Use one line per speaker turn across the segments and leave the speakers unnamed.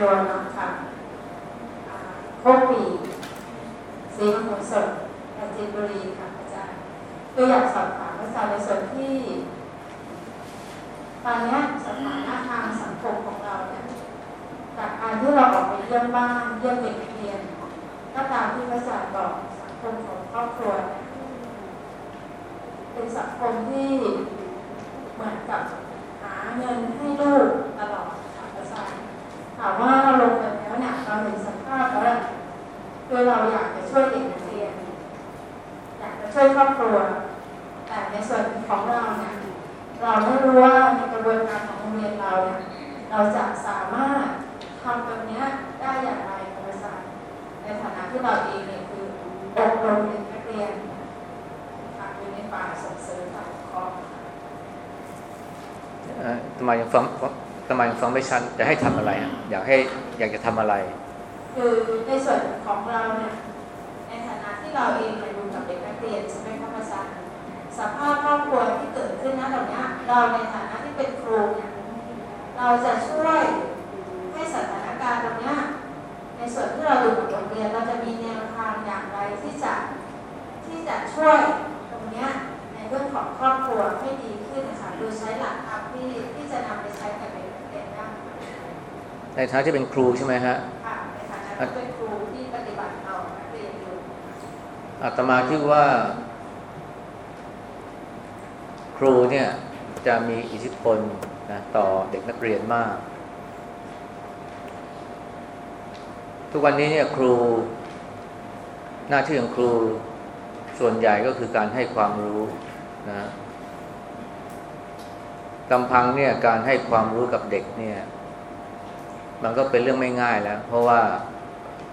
รัวน้องค่ะโคปีสีมโหสถปราจีนบุรีค่ะอาจารย์ก็อยากสอบถามอาจารย์ในส่วนที่ตอนนี้สถานะทางสังคมของเราเนี่ยจากการที่เราออกไปเยี่ยมบ้านเยี่ยมเด็กเรียนก็ตามที่พระอาจารย์บอกสังคมของครอบครัวเนี่ยเป็นสังคมที่เหมือนกับหาเงินให้ลูกตลอดค่ะอาจารย์ถามว่าเราลงไปแล้วเนี่ยเราเห็นสภาพแล้ว คือเราอยากจะช่วยเด็กนักเรียนอยากจะช่วยครอบครัว แต่ในส่วนของเราเนี่ยเราไม่รู้ว่าในกระบวนการของโรงเรียนเราเนี่ยเราจะสามารถทำตรงนี้ได้อย่างไรครับอาจารในฐานะที่เราเองเนี่ยคืออบรมเด็กนักเรียนค่ะอยู่ในฝ่ายส่งเสริมฝ่ายปกครอง
ทำไมยังฟังทำไมยังฟังไม่ชัดจะให้ทำอะไรอะอยากให้อยากจะทำอะไร
คือในส่วนของเราเนี่ยในฐานะที่เราเองเนี่ยดูกับเด็กนักเรียนใช่ไหมครับอาจารย์สภาพครอบครัวที่เกิดขึ้นนะตรงนี้ยเราในฐานะที่เป็นครูเนี่ยเราจะช่วยให้สถานการณ์ตรงเนี้ยในส่วนที่เราดูกับโรงเรียนเราจะมีแนวทางอย่างไรที่จะที่จะช่วยตรงเนี้ยในเรื่องของครอบครัวให้ดีขึ้นนะคะโดยใช้หลักธรรมที่ที่จะนำไปใช้กับเด็กนักเรียนได้
ในฐานะที่เป็นครูใช่ไหมฮะ
เป็นครูที่ปฏิบัติต่อนักเรียนอยู่
อาตมาคิดว่า ครูเนี่ยจะมีอิทธิพลนะต่อเด็กนักเรียนมาก ทุกวันนี้เนี่ยครู หน้าที่ของครูส่วนใหญ่ก็คือการให้ความรู้นะลำพังเนี่ยการให้ความรู้กับเด็กเนี่ย มันก็เป็นเรื่องไม่ง่ายแล้ว เพราะว่า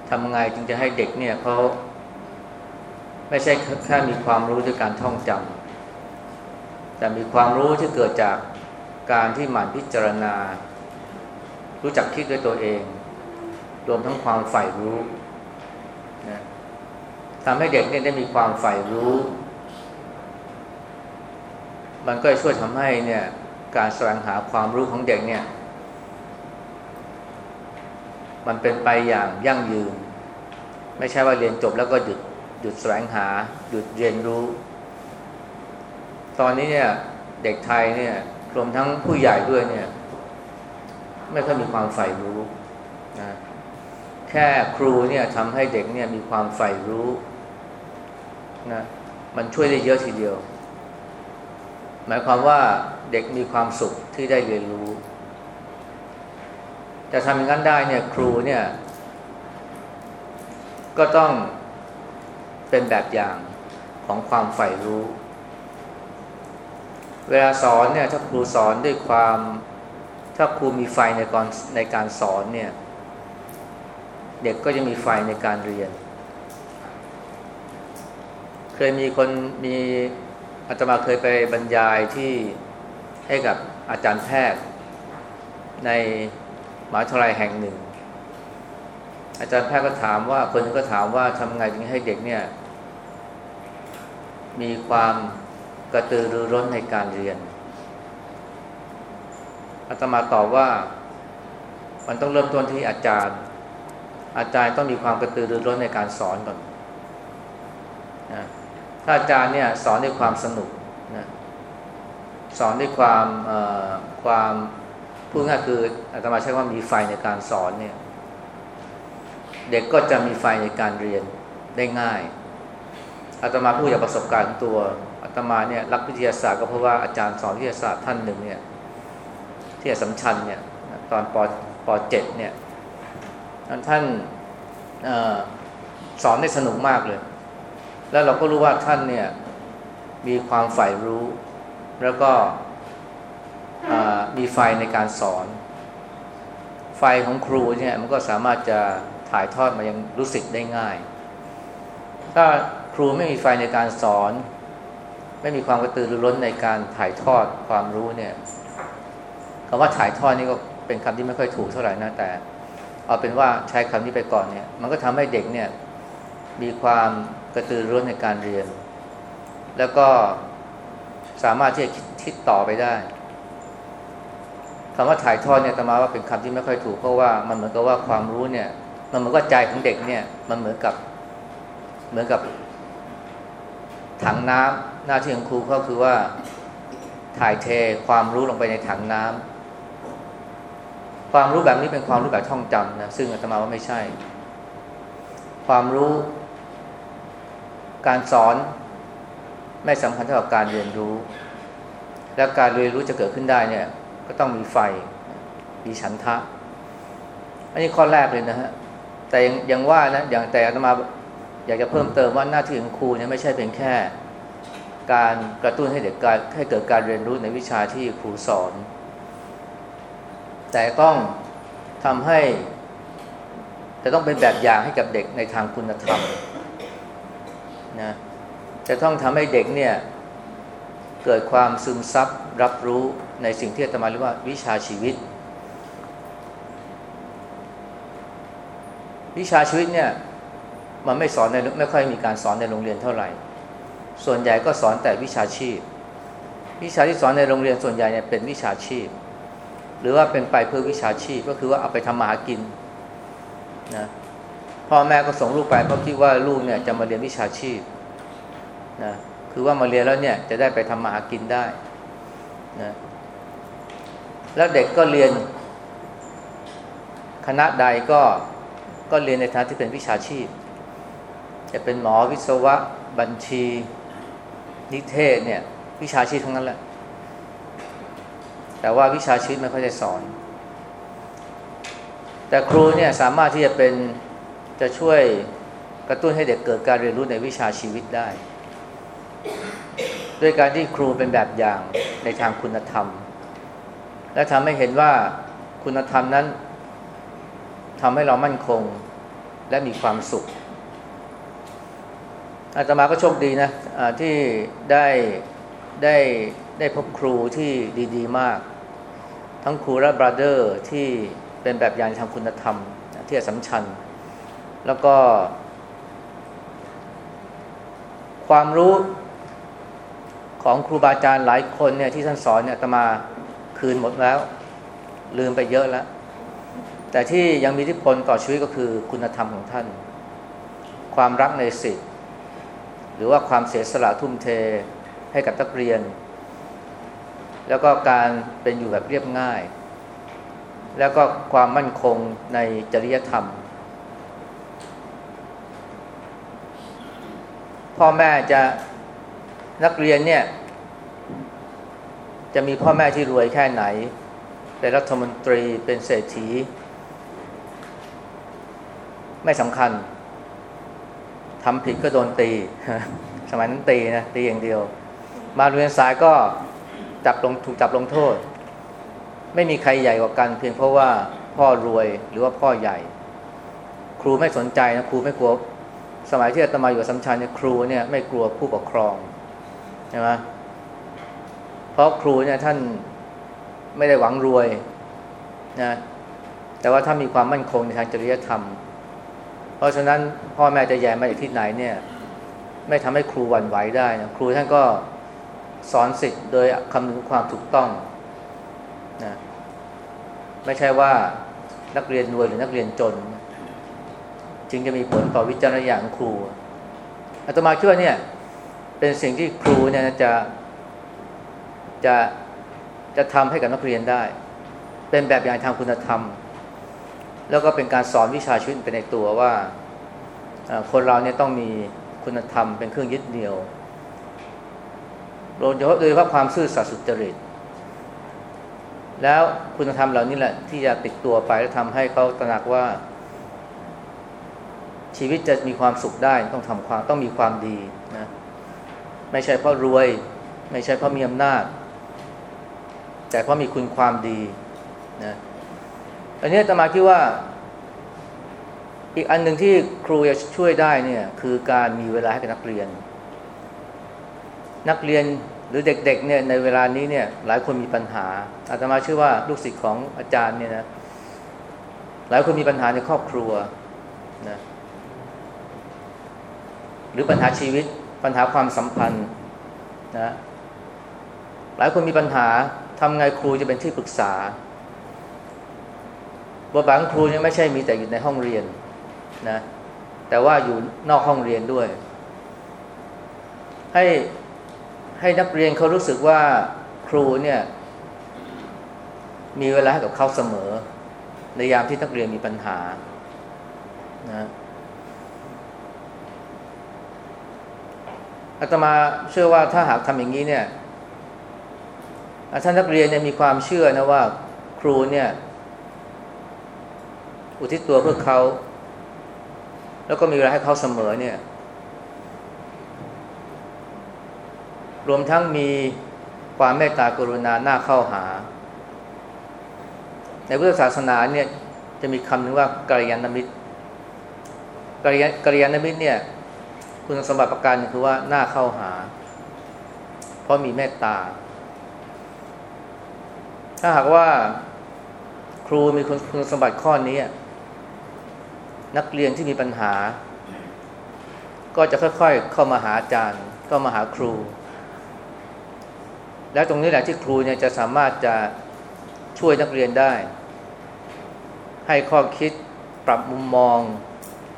ทำไงจึงจะให้เด็กเนี่ยเขาไม่ใช่แค่มีความรู้ด้วยการท่องจำแต่มีความรู้ที่เกิดจากการที่หมั่นพิจารณา รู้จักคิดด้วยตัวเอง รวมทั้งความใฝ่รู้นะทำให้เด็กเนี่ยได้มีความใฝ่รู้ มันก็ช่วยทำให้เนี่ยการแสวงหาความรู้ของเด็กเนี่ย มันเป็นไปอย่างยั่งยืน ไม่ใช่ว่าเรียนจบแล้วก็หยุดหยุดแสวงหา หยุดเรียนรู้ ตอนนี้เนี่ยเด็กไทยเนี่ยรวมทั้งผู้ใหญ่ด้วยเนี่ย ไม่ค่อยมีความใฝ่รู้นะแค่ครูเนี่ยทำให้เด็กเนี่ยมีความใฝ่รู้นะมันช่วยได้เยอะทีเดียว หมายความว่าเด็กมีความสุขที่ได้เรียนรู้ จะทำอย่างนั้นได้เนี่ยครูเนี่ย ก็ต้องเป็นแบบอย่างของความใฝ่รู้ เวลาสอนเนี่ย ถ้าครูสอนด้วยความ ถ้าครูมีไฟในการในการสอนเนี่ย เด็กก็จะมีไฟในการเรียน เคยมีคนมีอาตมาเคยไปบรรยายที่ให้กับอาจารย์แพทย์ใน มหาวิทยาลัยแห่งหนึ่ง อาจารย์แพทย์ก็ถามว่า คนนึงก็ถามว่าทำไงถึงให้เด็กเนี่ย มีความกระตือรือร้นในการเรียนอาตมาตอบว่า มันต้องเริ่มต้นที่อาจารย์ อาจารย์ต้องมีความกระตือรือร้นในการสอนก่อนนะถ้าอาจารย์เนี่ยสอนด้วยความสนุกนะสอนด้วยความความ พูดง่ายคืออาตมาใช้ว่ามีไฟในการสอนเนี่ย เด็กก็จะมีไฟในการเรียนได้ง่ายอาตมาพูดจากประสบการณ์ตัวอาตมาเนี่ยรักวิทยาศาสตร์ก็เพราะว่าอาจารย์สอนวิทยาศาสตร์ท่านหนึ่งเนี่ยที่สัมชัญเนี่ยตอนปปเจ็ดเนี่ยท่านอสอนได้สนุกมากเลย แล้วเราก็รู้ว่าท่านเนี่ยมีความใฝ่รู้ แล้วก็ มีไฟในการสอน ไฟของครูเนี่ยมันก็สามารถจะถ่ายทอดมายังรู้สึกได้ง่าย ถ้าครูไม่มีไฟในการสอน ไม่มีความกระตือรือร้นในการถ่ายทอดความรู้เนี่ยคำว่าถ่ายทอดนี่ก็เป็นคำที่ไม่ค่อยถูกเท่าไหร่นะแต่ เอาเป็นว่าใช้คำนี้ไปก่อนเนี่ย มันก็ทำให้เด็กเนี่ยมีความกระตือรือร้นในการเรียน แล้วก็สามารถที่จะคิดต่อไปได้ คำว่าถ่ายทอดเนี่ยตมาว่าเป็นคำที่ไม่ค่อยถูกเพราะว่ามันเหมือนกับว่าความรู้เนี่ย มันเหมือนกับใจของเด็กเนี่ย มันเหมือนกับ เหมือนกับ ถังน้ำหน้าที่ของครูก็คือว่าถ่ายเทความรู้ลงไปในถังน้ำความรู้แบบนี้เป็นความรู้แบบท่องจำนะซึ่งอาตมาว่าไม่ใช่ ความรู้ การสอนไม่สำคัญเท่ากับการเรียนรู้ และการเรียนรู้จะเกิดขึ้นได้เนี่ย ก็ต้องมีไฟ มีฉันทะ อันนี้ข้อแรกเลยนะฮะ แต่ยังยังว่านะ อย่างแต่อาตมาอยากจะเพิ่มเติมว่าหน้าที่ของครูเนี่ยไม่ใช่เพียงแค่ การกระตุ้นให้เด็กการให้เกิดการเรียนรู้ในวิชาที่ครูสอน แต่ต้องทำให้จะต้องเป็นแบบอย่างให้กับเด็กในทางคุณธรรมนะจะต้องทำให้เด็กเนี่ย เกิดความซึมซับ รับรู้ในสิ่งที่อาตมาเรียกว่าวิชาชีวิต วิชาชีวิตเนี่ยมันไม่สอนในไม่ค่อยมีการสอนในโรงเรียนเท่าไหร่ ส่วนใหญ่ก็สอนแต่วิชาชีพ วิชาที่สอนในโรงเรียนส่วนใหญ่เนี่ยเป็นวิชาชีพ หรือว่าเป็นไปเพื่อวิชาชีพก็คือว่าเอาไปทำมาหากินนะพ่อแม่ก็ส่งลูกไปเพราะคิดว่าลูกเนี่ยจะมาเรียนวิชาชีพนะคือว่ามาเรียนแล้วเนี่ยจะได้ไปทำมาหากินได้ นะแล้วเด็กก็เรียน คณะใดก็ก็เรียนในทางที่เป็นวิชาชีพ จะเป็นหมอวิศวะ บัญชี นิเทศเนี่ย วิชาชีพทั้งนั้นแหละ แต่ว่าวิชาชีพไม่ค่อยได้สอน แต่ครูเนี่ยสามารถที่จะเป็นจะช่วยกระตุ้นให้เด็กเกิดการเรียนรู้ในวิชาชีวิตได้ ด้วยการที่ครูเป็นแบบอย่างในทางคุณธรรม และทำให้เห็นว่าคุณธรรมนั้นทำให้เรามั่นคงและมีความสุข อาตมาก็โชคดีนะะที่ได้ได้ได้พบครูที่ดี ๆ มาก ทั้งครูและบราเดอร์ที่เป็นแบบอย่างทางคุณธรรมที่สำคัญ แล้วก็ ความรู้ ของครูบาอาจารย์หลายคนเนี่ยที่ท่านสอนเนี่ยตมาคืนหมดแล้ว ลืมไปเยอะแล้ว แต่ที่ยังมีที่พลต่อชีวิตก็คือคุณธรรมของท่าน ความรักในสิทธิ์หรือว่าความเสียสละทุ่มเทให้กับนักเรียน แล้วก็การเป็นอยู่แบบเรียบง่าย แล้วก็ความมั่นคงในจริยธรรม พ่อแม่จะ นักเรียนเนี่ย จะมีพ่อแม่ที่รวยแค่ไหน เป็นรัฐมนตรีเป็นเศรษฐี ไม่สำคัญทำผิดก็โดนตี สมัยนั้นตีนะ ตีอย่างเดียว มาเรียนสายก็จับลงถูกจับลงโทษ ไม่มีใครใหญ่กว่ากัน เพียงเพราะว่าพ่อรวยหรือว่าพ่อใหญ่ ครูไม่สนใจนะครูไม่กลัว สมัยที่อาตมาอยู่สัมชัญเนี่ยครูเนี่ยไม่กลัวผู้ปกครอง ใช่ไหมเพราะครูเนี่ยท่านไม่ได้หวังรวยนะแต่ว่าถ้ามีความมั่นคงในทางจริยธรรม เพราะฉะนั้นพ่อแม่จะใหญ่มาจากที่ไหนเนี่ย ไม่ทำให้ครูหวั่นไหวได้นะครูท่านก็สอนสิทธิ์โดยคำนึงความถูกต้องนะไม่ใช่ว่านักเรียนรวยหรือนักเรียนจน จึงจะมีผลต่อวิจารณญาณของครูอาตมาคิดว่าเนี่ย เป็นสิ่งที่ครูเนี่ยจะจะจะทำให้กับนักเรียนได้ เป็นแบบอย่างทางคุณธรรม แล้วก็เป็นการสอนวิชาชีวิตเป็นในตัวว่าคนเราเนี่ยต้องมีคุณธรรมเป็นเครื่องยึดเหนี่ยวโดยเฉพาะโดยเฉพาะความซื่อสัตย์สุจริต แล้วคุณธรรมเหล่านี้แหละ ที่จะติดตัวไปและทำให้เขาตระหนักว่า ชีวิตจะมีความสุขได้ต้องทำความต้องมีความดีนะ ไม่ใช่เพราะรวย ไม่ใช่เพราะมีอำนาจ แต่เพราะมีคุณความดีนะอันนี้ตมาคิดว่า อีกอันหนึ่งที่ครูจะช่วยได้เนี่ยคือการมีเวลาให้กับนักเรียน นักเรียนหรือเด็กๆเนี่ยในเวลานี้เนี่ยหลายคนมีปัญหาอาตมาเชื่อว่าลูกศิษย์ของอาจารย์เนี่ยนะหลายคนมีปัญหาในครอบครัวนะหรือปัญหาชีวิต ปัญหาความสัมพันธ์นะหลายคนมีปัญหาทำไงครูจะเป็นที่ปรึกษาบทบาทของครูเนี่ยไม่ใช่มีแต่อยู่ในห้องเรียนนะแต่ว่าอยู่นอกห้องเรียนด้วย ให้ให้นักเรียนเขารู้สึกว่าครูเนี่ยมีเวลาให้กับเขาเสมอ ในยามที่นักเรียนมีปัญหานะ อาตมาเชื่อว่าถ้าหากทำอย่างนี้เนี่ยท่านนักเรียนเนี่ยมีความเชื่อนะว่า ครูเนี่ย อุทิศตัวเพื่อเขา แล้วก็มีเวลาให้เขาเสมอเนี่ย รวมทั้งมีความเมตตากรุณาหน้าเข้าหา ในพุทธศาสนาเนี่ยจะมีคำหนึ่งว่ากัลยาณมิตรกัลยากัลยาณมิตรเนี่ย คุณสมบัติประการคือว่าหน้าเข้าหา เพราะมีเมตตา ถ้าหากว่าครูมีคุณคุณสมบัติข้อนี้ นักเรียนที่มีปัญหา ก็จะค่อยๆ เข้ามาหาอาจารย์ ก็มาหาครู แล้วตรงนี้แหละที่ครูเนี่ยจะสามารถจะช่วยนักเรียนได้ ให้ข้อคิดปรับมุมมอง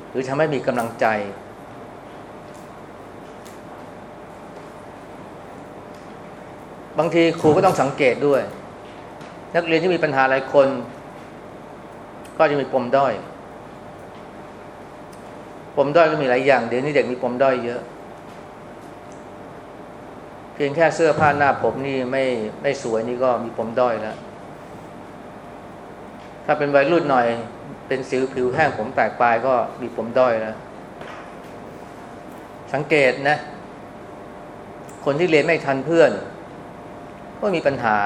หรือทำให้มีกำลังใจ บางทีครูก็ต้องสังเกตด้วย นักเรียนที่มีปัญหาหลายคน ก็จะมีปมด้อยปมด้อยก็มีหลายอย่าง เดี๋ยวนี้เด็กมีปมด้อยเยอะ เพียงแค่เสื้อผ้าหน้าผมนี่ไม่ไม่สวยนี่ก็มีปมด้อยแล้ว ถ้าเป็นวัยรุ่นหน่อย เป็นสิวผิวแห้งผมแตกปลายก็มีปมด้อยแล้ว สังเกตนะ คนที่เรียนไม่ทันเพื่อน ก็มีปัญหา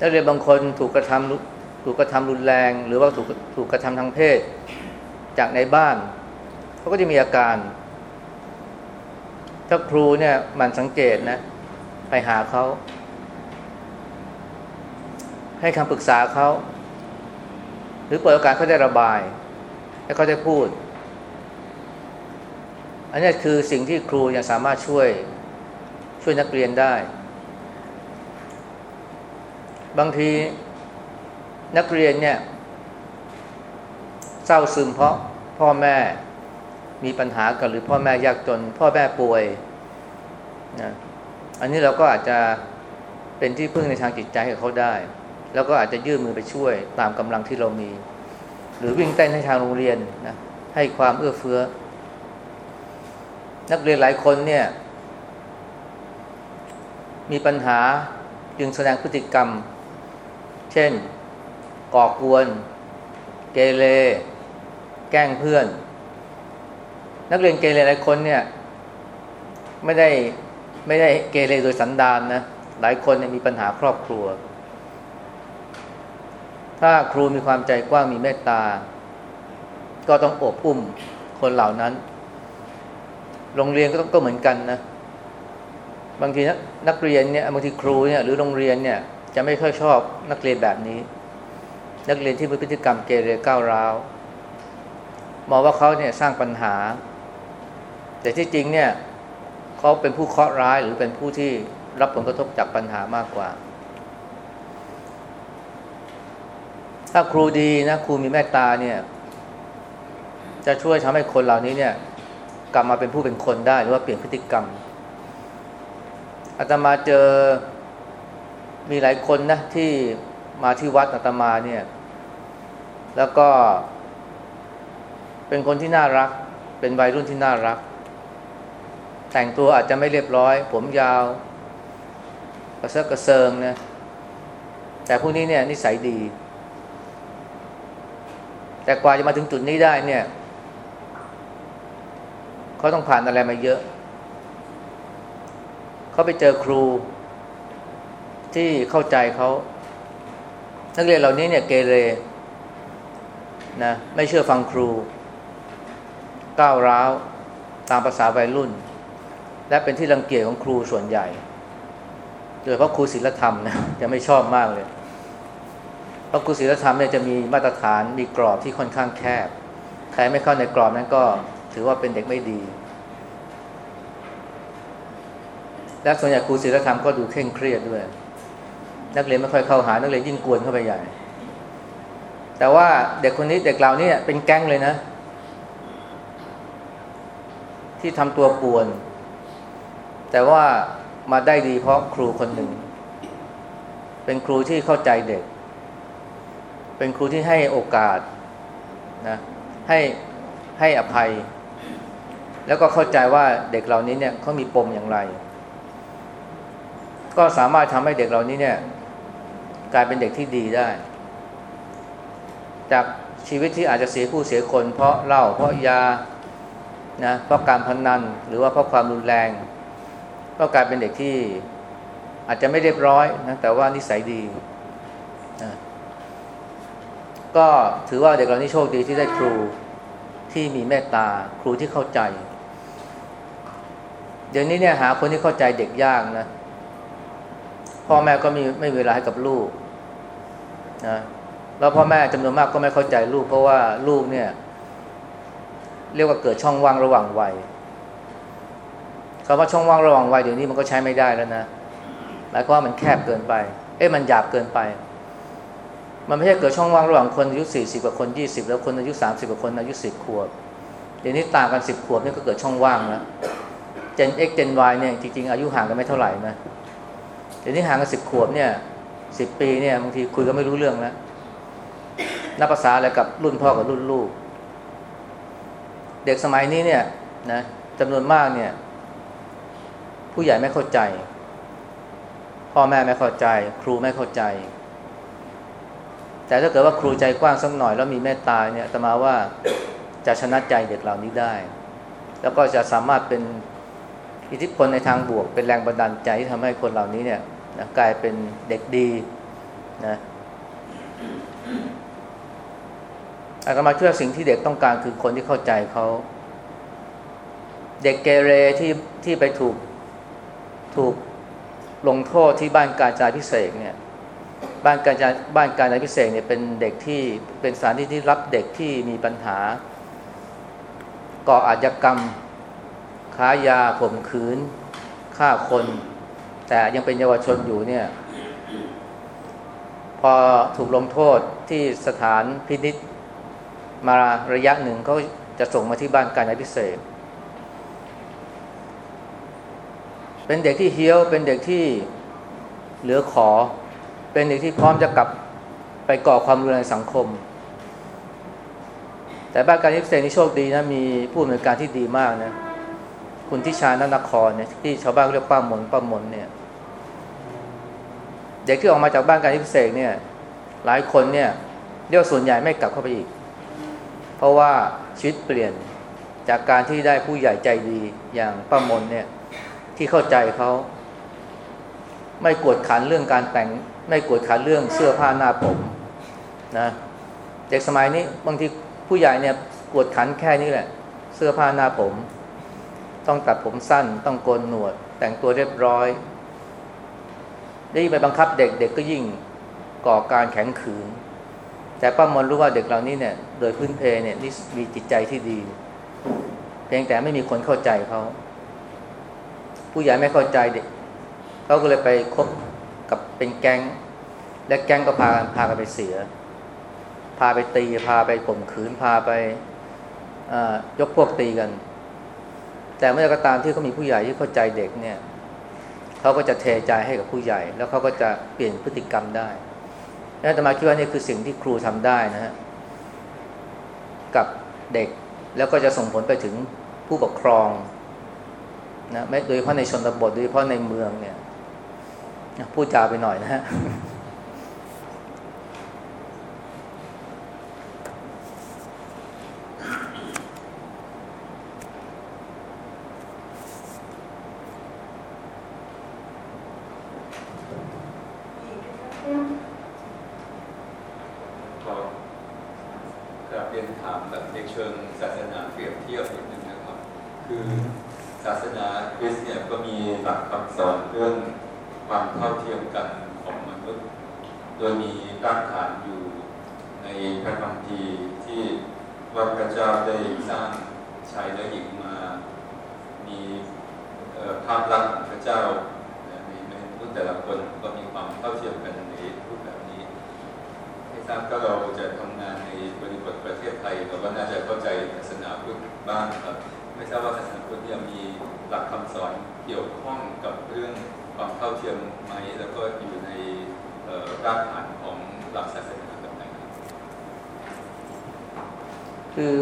นักเรียนบางคนถูกกระทำถูกกระทำรุนแรง หรือว่าถูกถูกกระทำทางเพศ จากในบ้านเขาก็จะมีอาการ ถ้าครูเนี่ยมันสังเกตนะ ไปหาเขาให้คำปรึกษาเขาหรือเปิดโอกาสเขาได้ระบาย ให้เขาได้พูด อันนี้คือสิ่งที่ครูยังสามารถช่วยช่วยนักเรียนได้ บางทีนักเรียนเนี่ย เศร้าซึมเพราะพ่อแม่มีปัญหากันหรือพ่อแม่ยากจน พ่อแม่ป่วยนะอันนี้เราก็อาจจะเป็นที่พึ่งในทางจิตใจให้เขาได้ แล้วก็อาจจะยื่นมือไปช่วยตามกำลังที่เรามี หรือวิ่งเต้นให้ทางโรงเรียนนะให้ความเอื้อเฟื้อ นักเรียนหลายคนเนี่ย มีปัญหาจึงแสดงพฤติกรรม เช่น ก่อกวน เกเรแกล้งเพื่อน นักเรียนเกเรหลายคนเนี่ย ไม่ได้ไม่ได้เกเรโดยสันดานนะ หลายคนเนี่ยมีปัญหาครอบครัว ถ้าครูมีความใจกว้างมีเมตตา ก็ต้องอบอุ้มคนเหล่านั้น โรงเรียนก็ต้องก็เหมือนกันนะ บางทีนักนักเรียนเนี่ยบางทีครูเนี่ยหรือโรงเรียนเนี่ย จะไม่ค่อยชอบนักเรียนแบบนี้ นักเรียนที่มีพฤติกรรมเกเรก้าวร้าวมองว่าเขาเนี่ยสร้างปัญหา แต่ที่จริงเนี่ยเขาเป็นผู้เคราะห์ร้ายหรือเป็นผู้ที่รับผลกระทบจากปัญหามากกว่า ถ้าครูดีนะครูมีเมตตาเนี่ย จะช่วยทำให้คนเหล่านี้เนี่ย กลับมาเป็นผู้เป็นคนได้หรือว่าเปลี่ยนพฤติกรรมอาตมาเจอ มีหลายคนนะที่มาที่วัดอาตมาเนี่ย แล้วก็ เป็นคนที่น่ารัก เป็นวัยรุ่นที่น่ารัก แต่งตัวอาจจะไม่เรียบร้อย ผมยาว กระเซาะกระเซิงนะแต่พวกนี้เนี่ยนิสัยดี แต่กว่าจะมาถึงจุดนี้ได้เนี่ยเขาต้องผ่านอะไรมาเยอะ เขาไปเจอครู ที่เข้าใจเขานักเรียนเหล่านี้เนี่ยเกเรนะไม่เชื่อฟังครู ก้าวร้าวตามภาษาวัยรุ่น และเป็นที่รังเกียจของครูส่วนใหญ่โดยเพราะครูศิลธรรมนะจะไม่ชอบมากเลย เพราะครูศิลธรรมเนี่ยจะมีมาตรฐานมีกรอบที่ค่อนข้างแคบ ใครไม่เข้าในกรอบนั้นก็ถือว่าเป็นเด็กไม่ดี และส่วนใหญ่ครูศิลธรรมก็ดูเคร่งเครียดด้วย นักเรียนไม่ค่อยเข้าหานักเรียนยิ่งกวนเข้าไปใหญ่ แต่ว่าเด็กคนนี้เด็กเรานี่ยเป็นแก๊งเลยนะ ที่ทำตัวป่วน แต่ว่ามาได้ดีเพราะครูคนหนึ่ง เป็นครูที่เข้าใจเด็ก เป็นครูที่ให้โอกาสนะให้ให้อภัย แล้วก็เข้าใจว่าเด็กเหล่านี้เนี่ยเขามีปมอย่างไร ก็สามารถทำให้เด็กเหล่านี้เนี่ย กลายเป็นเด็กที่ดีได้ จากชีวิตที่อาจจะเสียผู้เสียคน เพราะเหล้าเพราะยานะเพราะการพนันหรือว่าเพราะความรุนแรง ก็กลายเป็นเด็กที่อาจจะไม่เรียบร้อยนะแต่ว่านิสัยดีนะก็ถือว่าเด็กเหล่านี้โชคดีที่ได้ครูที่มีเมตตาครูที่เข้าใจ เดี๋ยวนี้เนี่ยหาคนที่เข้าใจเด็กยากนะพ่อแม่ก็มีไม่มีเวลาให้กับลูก นะแล้วพ่อแม่จำนวนมากก็ไม่เข้าใจลูก เพราะว่าลูกเนี่ย เรียกว่าเกิดช่องว่างระหว่างวัยคำว่าช่องว่างระหว่างวัยเดี๋ยวนี้มันก็ใช้ไม่ได้แล้วนะหมายความว่ามันแคบเกินไป เอ๊ะมันหยาบเกินไป มันไม่ใช่เกิดช่องว่างระหว่างคนอายุสี่สิบกับคนยี่สิบแล้วคนอายุสามสิบกับคนอายุสิบขวบเดี๋ยวนี้ต่างกันสิบขวบนี่ก็เกิดช่องว่างแล้ว Gen X Gen Y เนี่ยจริงๆอายุห่างกันไม่เท่าไหร่นะเดี๋ยวนี้ห่างกันสิบขวบเนี่ย สิบปีเนี่ยบางทีคุยกันไม่รู้เรื่องแล้วนับภาษาอะไรกับรุ่นพ่อกับรุ่นลูก เด็กสมัยนี้เนี่ยนะจำนวนมากเนี่ย ผู้ใหญ่ไม่เข้าใจ พ่อแม่ไม่เข้าใจ ครูไม่เข้าใจ แต่ถ้าเกิดว่าครูใจกว้างสักหน่อยแล้วมีเมตตาเนี่ยตมาว่าจะชนะใจเด็กเหล่านี้ได้ แล้วก็จะสามารถเป็นอิทธิพลในทางบวก เป็นแรงบันดาลใจที่ทำให้คนเหล่านี้เนี่ย นะกลายเป็นเด็กดีนะอาตมาเชื่อสิ่งที่เด็กต้องการคือคนที่เข้าใจเขาเด็กเกเรที่ที่ไปถูกถูกลงโทษที่บ้านการจาพิเศษเนี่ยบ้านการจาบ้านการจาพิเศษเนี่ยเป็นเด็กที่เป็นสถานที่ที่รับเด็กที่มีปัญหา ก่ออาชญากรรม ค้ายาข่มขืน ฆ่าคน แต่ยังเป็นเยาวชนอยู่เนี่ย พอถูกลงโทษที่สถานพินิษมาระยะหนึ่งเขาจะส่งมาที่บ้านการพิเศษ เป็นเด็กที่เฮี้ยว เป็นเด็กที่เหลือขอ เป็นเด็กที่พร้อมจะกลับไปก่อความรุนแรงสังคม แต่บ้านการพิเศษนี่โชคดีนะ มีผู้อำนวยการที่ดีมากนะ คุณทิชานนครเนี่ยที่ชาวบ้านเรียกป้ามนป้ามนเนี่ย เด็กที่ออกมาจากบ้านการพิเศษเนี่ย หลายคนเนี่ยเรียกส่วนใหญ่ไม่กลับเข้าไปอีก เพราะว่าชีวิตเปลี่ยนจากการที่ได้ผู้ใหญ่ใจดีอย่างป้ามนเนี่ย ที่เข้าใจเขาไม่กวดขันเรื่องการแต่ง ไม่กวดขันเรื่องเสื้อผ้าหน้าผมนะเด็กสมัยนี้บางทีผู้ใหญ่เนี่ยกวดขันแค่นี้แหละ เสื้อผ้าหน้าผม ต้องตัดผมสั้น ต้องโกนหนวด แต่งตัวเรียบร้อยได้ยินไปบังคับเด็กเด็กก็ยิ่งก่อการแข็งขืน แต่ป้ามนรู้ว่าเด็กเหล่านี้เนี่ยโดยพื้นเพเนี่ยนี่มีจิตใจที่ดี เพียงแต่ไม่มีคนเข้าใจเขาผู้ใหญ่ไม่เข้าใจเด็กเขาก็เลยไปคบกับเป็นแก๊ง และแก๊งก็พาพากันไปเสีย พาไปตีพาไปข่มขืนพาไปยกพวกตีกัน แต่เมื่อก็ตามที่เขามีผู้ใหญ่ที่เข้าใจเด็กเนี่ยเขาก็จะเทใจให้กับผู้ใหญ่ แล้วเขาก็จะเปลี่ยนพฤติกรรมได้แล้วจะมาคิดว่านี่คือสิ่งที่ครูทำได้นะฮะกับเด็กแล้วก็จะส่งผลไปถึงผู้ปกครองนะไม่โดยเฉพาะในชนบทโดยเฉพาะในเมืองเนี่ยพูดจาไปหน่อยนะฮะ
กราบเรียนถาม แบบในเชิงศาสนาเปรียบเทียบนิดนึงนะครับ คือศาสนาคริสต์เนี่ยก็มีหลักคำสอนเรื่องความเท่าเทียมกันของมนุษย์ โดยมีรากฐานอยู่ในพระคัมภีร์ที่ว่าพระเจ้าได้สร้างชายและหญิงมา มีภาพลักษณ์ของพระเจ้าในมนุษย์แต่ละคนก็มีความเท่าเทียมกันในรูปแบบนี้ ใน ทราบก็เราจะทำงานในบริบทประเทศไทยเราก็น่าจะเข้าใจศาสนาพุทธบ้างครับ ไม่ทราบว่าศาสนาพุทธเนี่ยมีหลักคำสอนเกี่ยวข้องกับเรื่องความเท่าเทียมไหมแล้วก็อยู่ในรากฐานของหลักศาสนาแบบไหนคื
อ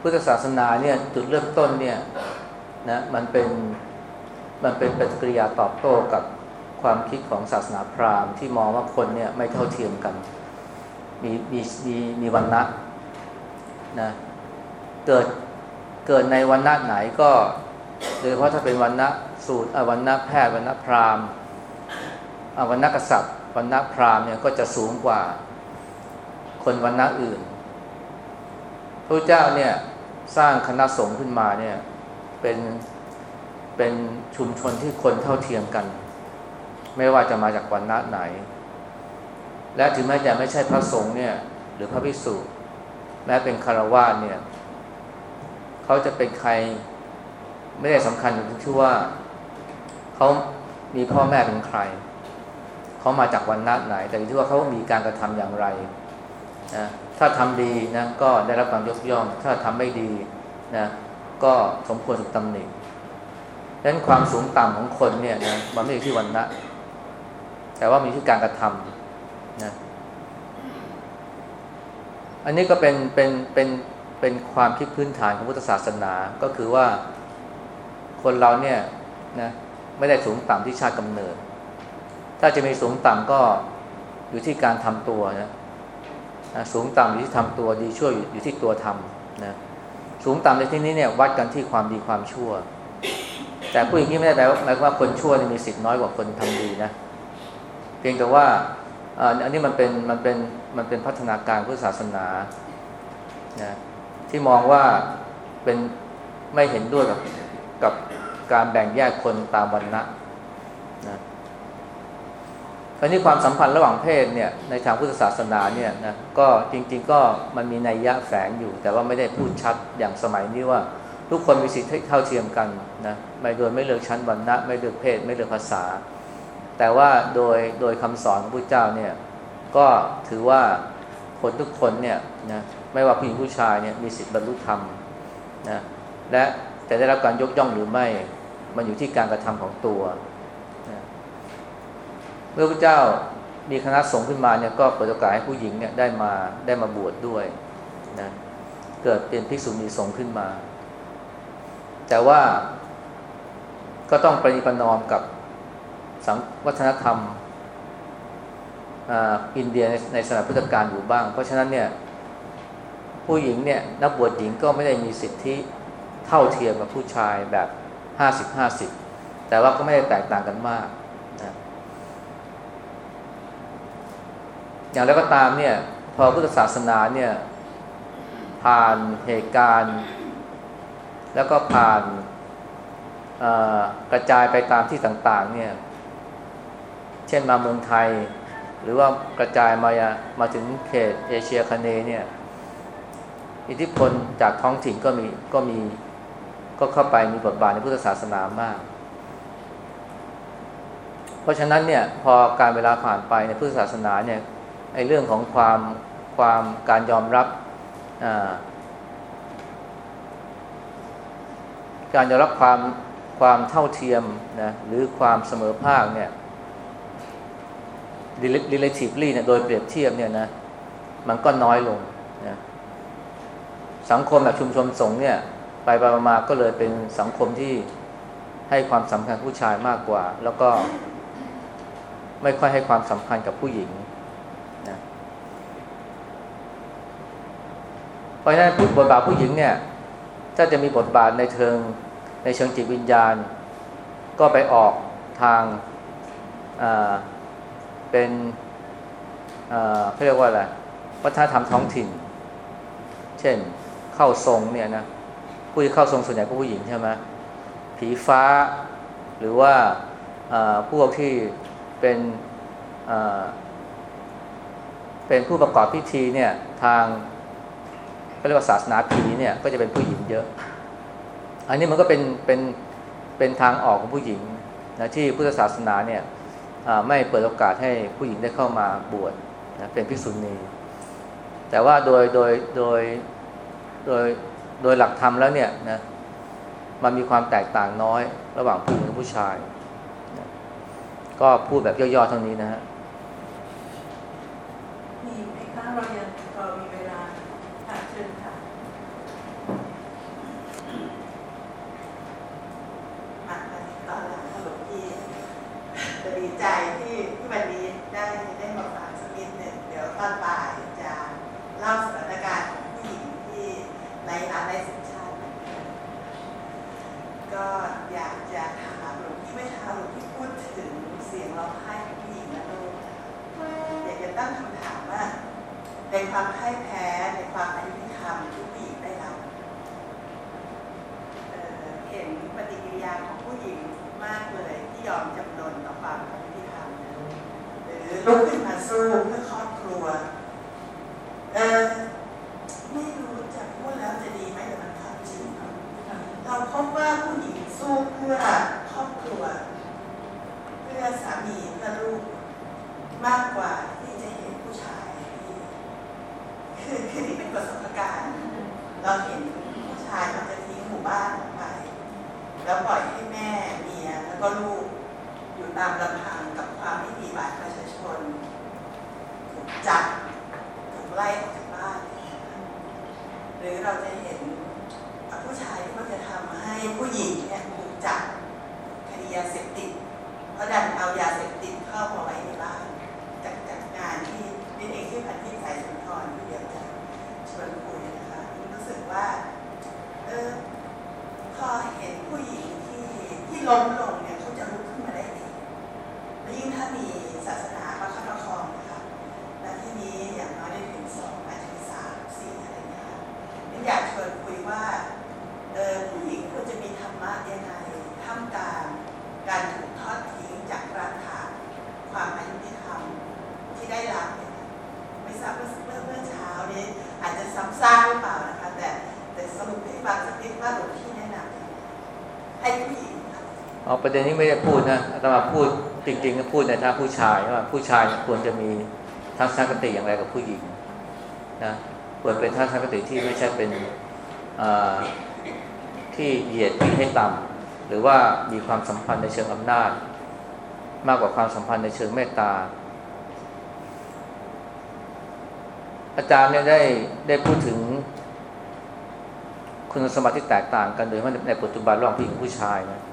พุทธศาสนาเนี่ยจุดเริ่มต้นเนี่ยนะมันเป็นมันเป็นปฏิกิริยาตอบโต้กับ ความคิดของศาสนาพราหมณ์ที่มองว่าคนเนี่ยไม่เท่าเทียมกัน มีมีมีมีวันณะนะเกิดเกิดในวันณะไหนก็โดยเฉพาะถ้าเป็นวันณะสูตรอวันณะแพทย์วันณะพราหมณ์อวันณะกษัตริย์วันณะพราหมณ์เนี่ยก็จะสูงกว่าคนวันณะอื่นพระเจ้าเนี่ยสร้างคณะสงฆ์ขึ้นมาเนี่ยเป็นเป็นชุมชนที่คนเท่าเทียมกัน ไม่ว่าจะมาจากวันณะไหน และถึงแม้จะไม่ใช่พระสงฆ์เนี่ยหรือพระภิกษุแม้เป็นคารวะเนี่ยเขาจะเป็นใครไม่ได้สำคัญอยู่ที่ว่าเขามีพ่อแม่เป็นใคร เขามาจากวันณะไหน แต่อยู่ที่ว่าเขามีการกระทำอย่างไรนะถ้าทำดีนะก็ได้รับการยกย่อง ถ้าทำไม่ดีนะก็สมควรถูกตำหนิดังนั้นความสูงต่ำของคนเนี่ยนะมันไม่อยู่ที่วันณะ แต่ว่ามีที่การกระทำนะอันนี้ก็เป็นเป็นเป็นเป็นความคิดพื้นฐานของพุทธศาสนาก็คือว่าคนเราเนี่ยนะไม่ได้สูงต่ำที่ชาติกำเนิด ถ้าจะมีสูงต่ำก็อยู่ที่การทำตัวนะสูงต่ำอยู่ที่ทำตัวดีชั่วอยู่อยู่ที่ตัวทำนะสูงต่ำในที่นี้เนี่ยวัดกันที่ความดีความชั่ว แต่ผู้อย่างนี้ไม่ได้แปลว่าหมายความว่าคนชั่วมีสิทธิ์น้อยกว่าคนทำดีนะ เพียงแต่ว่าอันนี้มันเป็นมันเป็นมันเป็นพัฒนาการพุทธศาสนานะที่มองว่าเป็นไม่เห็นด้วยกับกับการแบ่งแยกคนตามวันณะนะคราวนี้ความสัมพันธ์ระหว่างเพศเนี่ยในทางพุทธศาสนาเนี่ยนะก็จริง ๆ ก็มันมีนัยยะแฝงอยู่ แต่ว่าไม่ได้พูดชัดอย่างสมัยนี้ว่า ทุกคนมีสิทธิเท่าเทียมกันนะไม่โดยไม่เลือกชั้นวรรณะ ไม่เลือกเพศ ไม่เลือกภาษา แต่ว่าโดยโดยคำสอนของพระเจ้าเนี่ยก็ถือว่าคนทุกคนเนี่ยนะไม่ว่าผู้หญิงผู้ชายเนี่ยมีสิทธิบรรลุธรรมนะและจะได้รับการยกย่องหรือไม่ มันอยู่ที่การกระทำของตัวนะเมื่อพระเจ้ามีคณะสงฆ์ขึ้นมาเนี่ยก็เปิดโอกาสให้ผู้หญิงเนี่ยได้มาได้มาบวชดด้วยนะเกิดเป็นภิกษุณีสงฆ์ขึ้นมา แต่ว่าก็ต้องปฏิปนอมกับ วัฒนธรรมอินเดียในในสมัยพุทธกาลอยู่บ้าง เพราะฉะนั้นเนี่ยผู้หญิงเนี่ยนักบวชหญิงก็ไม่ได้มีสิทธิเท่าเทียมกับผู้ชายแบบห้าสิบห้าสิบแต่ว่าก็ไม่ได้แตกต่างกันมากนะอย่างไรก็ตามเนี่ยพอพุทธศาสนาเนี่ยผ่านเหตุการณ์ แล้วก็ผ่านกระจายไปตามที่ต่างๆเนี่ย ช่นมาเมืองไทย หรือว่ากระจายมามาถึงเขตเอเชียคเนย์เนี่ยอิทธิพลจากท้องถิ่นก็มีก็มีก็เข้าไปมีบทบาทในพุทธศาสนามาก เพราะฉะนั้นเนี่ยพอการเวลาผ่านไปในพุทธศาสนาเนี่ยไอ้เรื่องของความความการยอมรับการยอมรับความความเท่าเทียมนะหรือความเสมอภาคเนี่ย relatively เนี่ยโดยเปรียบเทียบเนี่ยนะมันก็น้อยลงนะสังคมแบบชุมชนสงฆ์เนี่ย ไปไปมาก็เลยเป็นสังคมที่ให้ความสำคัญผู้ชายมากกว่า แล้วก็ไม่ค่อยให้ความสำคัญกับผู้หญิงนะเพราะฉะนั้นบทบาทผู้หญิงเนี่ย ถ้าจะมีบทบาทในเชิงในเชิงจิตวิญญาณ ก็ไปออกทาง เป็นเขาเรียกว่าอะไรวัฒนธรรมท้องถิ่น เช่นเข้าทรงเนี่ยนะผู้ที่เข้าทรงส่วนใหญ่ก็ผู้หญิงใช่ไหมผีฟ้า หรือว่าพวกที่เป็นเป็นผู้ประกอบพิธีเนี่ยทางเขาเรียกว่าศาสนาผีเนี่ยก็จะเป็นผู้หญิงเยอะ อันนี้มันก็เป็นเป็นเป็นทางออกของผู้หญิงนะที่พุทธศาสนาเนี่ย ไม่เปิดโอกาสให้ผู้หญิงได้เข้ามาบวชนะเป็นภิกษุณีแต่ว่าโดยโดยโดยโดยโดยหลักธรรมแล้วเนี่ยนะมันมีความแตกต่างน้อย ระหว่างผู้หญิงกับผู้ชายนะก็พูดแบบย่อๆเท่านี้นะฮะ
มีไหมคะเรายังพอมีเวลาค่ะเชิญค่ะ
มาตอนหลังหลวงพี่จะดีใจที่ที่วันนี้ได้ได้มาฟังสักนิดหนึ่งเดี๋ยวตอนบ่ายจะเล่าสถานการณ์ของผู้หญิงที่ในร้านได้สัญชาติก็อยากจะถามหลวงพี่เมื่อเช้าหลวงพี่พูดถึงเสียงร้องไห้ของผู้หญิงและลูกอยากจะตั้งคำถามว่าในความพ่ายแพ้ในความอายุธรรมที่ผู้หญิงได้รับเห็นปฏิกิริยาของผู้หญิงมากเลยที่ยอมจำนนต่อความอายุธรรมหรือลุกขึ้นมาสู้เพื่อครอบครัวเออไม่รู้จะพูดแล้วจะดีไหมแต่มันความจริงเราพบว่าผู้หญิงสู้เพื่อครอบครัว เพื่อสามีเพื่อลูกมากกว่าที่จะเห็นผู้ชายคือคือนี่เประสบการณ์ เราเห็นผู้ชายเขาจะทิ้งหมู่บ้านออกไป แล้วปล่อยให้แม่เมียแล้วก็ลูกอยู่ตามลำพังกับความไม่มีบัตรประชาชนถูกจับถูกไล่ออกจากบ้าน หรือเราจะเห็นผู้ชายที่เขาจะทำให้ผู้หญิงเนี่ยถูกจับคดียาเสพติดเขาดันเอายาเสพติดเข้ามาไว้ในบ้านจากจากงานที่นี่เองที่พันที่สายสุนทรที่เดียวจะชวนคุยนะคะรู้สึกว่าเออพอเห็นผู้หญิงที่ที่ล้มลงเนี่ยเขาจะลุกขึ้นมาได้เองและยิ่งถ้ามีศาสนาประคับประคองนะคะและที่นี้อย่างน้อยได้ถึงสองอาจจะสามสี่อะไรนะคะอยากชวนคุยว่าเออผู้หญิงควรจะมีธรรมะยังไงท่ามกลางการถูกทอดทิ้งจากราคาความอายุที่ทำที่ได้รับเนี่ยไม่ทราบว่าเมื่อเมื่อเช้านี้อาจจะซ้ำซากหรือเปล่านะคะแต่แต่สรุปให้ฟังสักนิดว่าหลวงพี่แนะนำให้ผู้หญิง
เอา ประเด็นนี้ไม่ได้พูดนะแต่มาพูดจริงๆก็พูดในทางผู้ชายว่าผู้ชายควรจะมีทัศนคติอย่างไรกับผู้หญิงนะควรเป็นทัศนคติที่ไม่ใช่เป็นที่เหยียดที่ให้ต่ำหรือว่ามีความสัมพันธ์ในเชิงอำนาจ มากกว่าความสัมพันธ์ในเชิงเมตตา อาจารย์เนี่ยได้ได้พูดถึงคุณสมบัติที่แตกต่างกันโดยเฉพาะในปัจจุบันระหว่างผู้หญิงผู้ชายนะ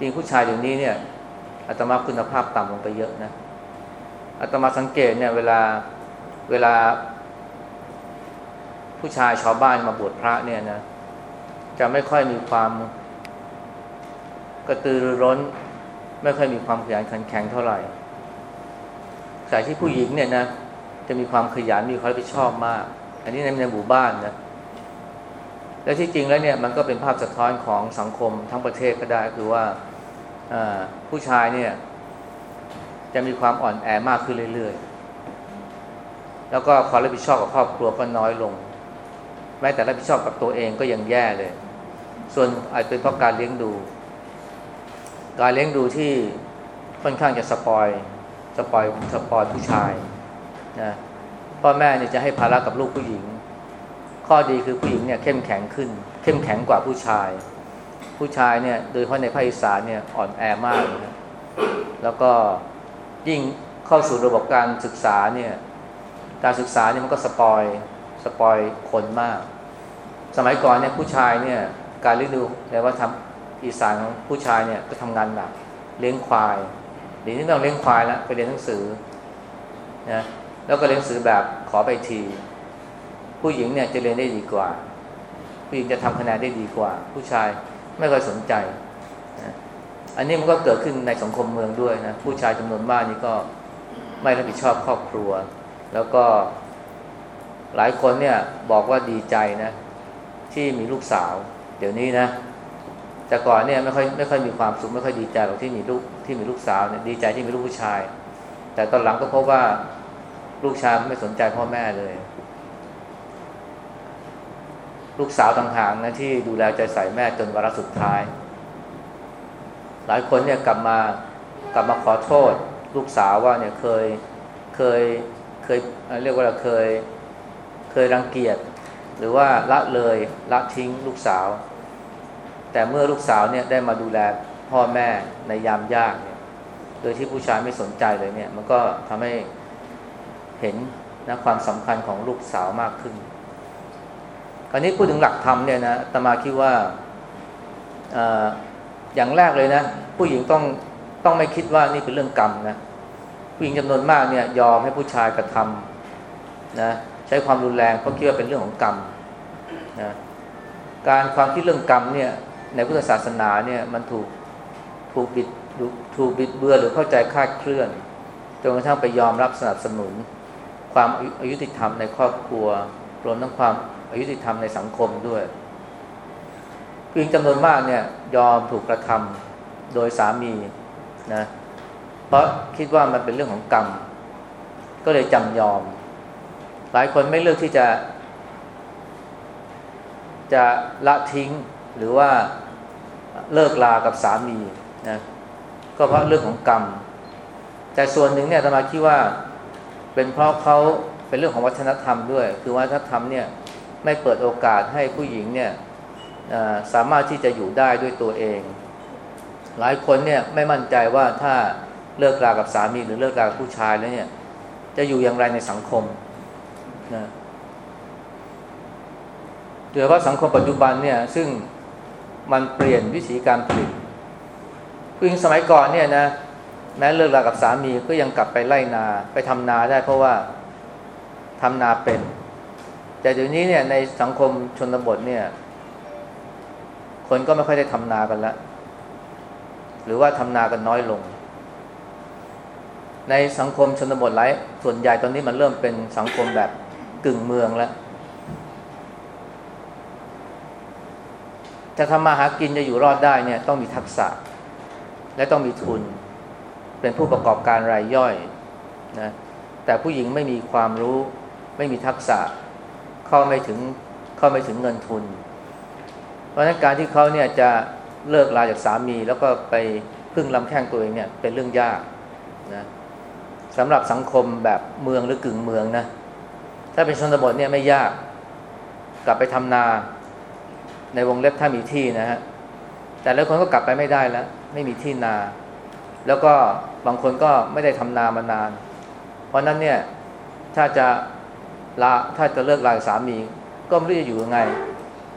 ผู้หญิงผู้ชายเดี๋ยวนี้เนี่ยอาตมาคุณภาพต่ำลงไปเยอะนะอาตมาสังเกตเนี่ยเวลาเวลา ผู้ชายชาวบ้านมาบวชพระเนี่ยนะจะไม่ค่อยมีความกระตือรือร้น ไม่ค่อยมีความขยันขันแข็งเท่าไหร่แต่ที่ผู้หญิงเนี่ยนะจะมีความขยันมีความรับผิดชอบมาก อันนี้ในในหมู่บ้านนะและที่จริงแล้วเนี่ยมันก็เป็นภาพสะท้อนของสังคมทั้งประเทศก็ได้คือว่า ผู้ชายเนี่ย จะมีความอ่อนแอมากขึ้นเรื่อยๆ แล้วก็ความรับผิดชอบกับครอบครัวก็น้อยลง แม้แต่รับผิดชอบกับตัวเองก็ยังแย่เลย ส่วนอาจเป็นเพราะการเลี้ยงดู การเลี้ยงดูที่ค่อนข้างจะ spoil spoil spoil ผู้ชายนะพ่อแม่เนี่ยจะให้ภาระกับลูกผู้หญิง ข้อดีคือผู้หญิงเนี่ยเข้มแข็งขึ้น เข้มแข็งกว่าผู้ชาย ผู้ชายเนี่ยโดยเฉพาะในภาคอีสานเนี่ยอ่อนแอมากนะแล้วก็ยิ่งเข้าสู่ระบบการศึกษาเนี่ยการศึกษาเนี่ยมันก็ spoil spoil คนมาก สมัยก่อนเนี่ยผู้ชายเนี่ยการเลี้ยงดูแปลว่าทำอีสานของผู้ชายเนี่ยก็ทำงานหนักเลี้ยงควายเดี๋ยวนี้ต้องเลี้ยงควายแล้วไปเรียนหนังสือนะแล้วก็เรียนหนังสือแบบขอไปที ผู้หญิงเนี่ยจะเรียนได้ดีกว่า ผู้หญิงจะทำคะแนนได้ดีกว่า ผู้ชาย ไม่ค่อยสนใจนะอันนี้มันก็เกิดขึ้นในสังคมเมืองด้วยนะผู้ชายจำนวนมากนี่ก็ไม่รับผิดชอบครอบครัว แล้วก็หลายคนเนี่ยบอกว่าดีใจนะ ที่มีลูกสาว เดี๋ยวนี้นะ แต่ก่อนเนี่ยไม่ค่อยไม่ค่อยมีความสุขไม่ค่อยดีใจหรอกที่มีลูกที่มีลูกสาวเนี่ยดีใจที่มีลูกผู้ชาย แต่ตอนหลังก็พบว่าลูกชายไม่สนใจพ่อแม่เลย ลูกสาวต่างหากนะที่ดูแลใจใส่แม่จนวาระสุดท้าย หลายคนเนี่ยกลับมากลับมาขอโทษ ลูกสาวว่าเนี่ยเคยเคยเคยเรียกว่าเคยเคยรังเกียจ หรือว่าละเลยละทิ้งลูกสาว แต่เมื่อลูกสาวเนี่ยได้มาดูแลพ่อแม่ในยามยากเนี่ยโดยที่ผู้ชายไม่สนใจเลยเนี่ย มันก็ทำให้เห็นนะความสำคัญของลูกสาวมากขึ้น คราวนี้พูดถึงหลักธรรมเนี่ยนะตมาคิดว่าอย่างแรกเลยนะ ผู้หญิงต้องต้องไม่คิดว่านี่เป็นเรื่องกรรมนะผู้หญิงจำนวนมากเนี่ยยอมให้ผู้ชายกระทำนะใช้ความรุนแรงเพราะคิดว่าเป็นเรื่องของกรรมนะการความคิดเรื่องกรรมเนี่ยในพุทธศาสนาเนี่ยมันถูกถูกบิดถูกบิดเบือนหรือเข้าใจคาดเคลื่อนจนกระทั่งไปยอมรับสนับสนุน ความอายุติธรรมในครอบครัวรวมทั้งความ อายุติธรรมในสังคมด้วยผู้หญิงจำนวนมากเนี่ยยอมถูกกระทำโดยสามีนะเพราะคิดว่ามันเป็นเรื่องของกรรม ก็เลยจำยอม หลายคนไม่เลือกที่จะ จะละทิ้งหรือว่าเลิกลากับสามีนะก็เพราะเรื่องของกรรม แต่ส่วนหนึ่งเนี่ยธรรมาคิดว่าเป็นเพราะเขาเป็นเรื่องของวัฒนธรรมด้วย คือวัฒนธรรมเนี่ย ไม่เปิดโอกาสให้ผู้หญิงเนี่ยสามารถที่จะอยู่ได้ด้วยตัวเอง หลายคนเนี่ยไม่มั่นใจว่าถ้าเลิกรากับสามีหรือเลิกรากับผู้ชายแล้วเนี่ย จะอยู่อย่างไรในสังคมนะโดยเฉพาะสังคมปัจจุบันเนี่ยซึ่งมันเปลี่ยนวิธีการผลิตผู้หญิงสมัยก่อนเนี่ยนะแม้เลิกรากับสามีก็ยังกลับไปไล่นาไปทำนาได้เพราะว่าทำนาเป็น แต่เดี๋ยวนี้เนี่ยในสังคมชนบทเนี่ย คนก็ไม่ค่อยได้ทำนากันล้วหรือว่าทำนากันน้อยลง ในสังคมชนบทหลายส่วนใหญ่ตอนนี้มันเริ่มเป็นสังคมแบบกึ่งเมืองแล้วจะทำมาหากินจะอยู่รอดได้เนี่ยต้องมีทักษะ และต้องมีทุน เป็นผู้ประกอบการรายย่อยนะแต่ผู้หญิงไม่มีความรู้ไม่มีทักษะ เข้าไม่ถึงเข้าไม่ถึงเงินทุน เพราะฉะนั้นการที่เขาเนี่ยจะเลิกลาจากสามี แล้วก็ไปพึ่งลำแข้งตัวเองเนี่ยเป็นเรื่องยากนะสำหรับสังคมแบบเมืองหรือกึ่งเมืองนะถ้าเป็นชนบทเนี่ยไม่ยาก กลับไปทำนา ในวงเล็บถ้ามีที่นะฮะแต่แล้วคนก็กลับไปไม่ได้แล้ว ไม่มีที่นา แล้วก็บางคนก็ไม่ได้ทำนามานาน เพราะนั้นเนี่ยถ้าจะ ลาถ้าจะเลิกลาสามี ก็ไม่รู้จะอยู่ยังไง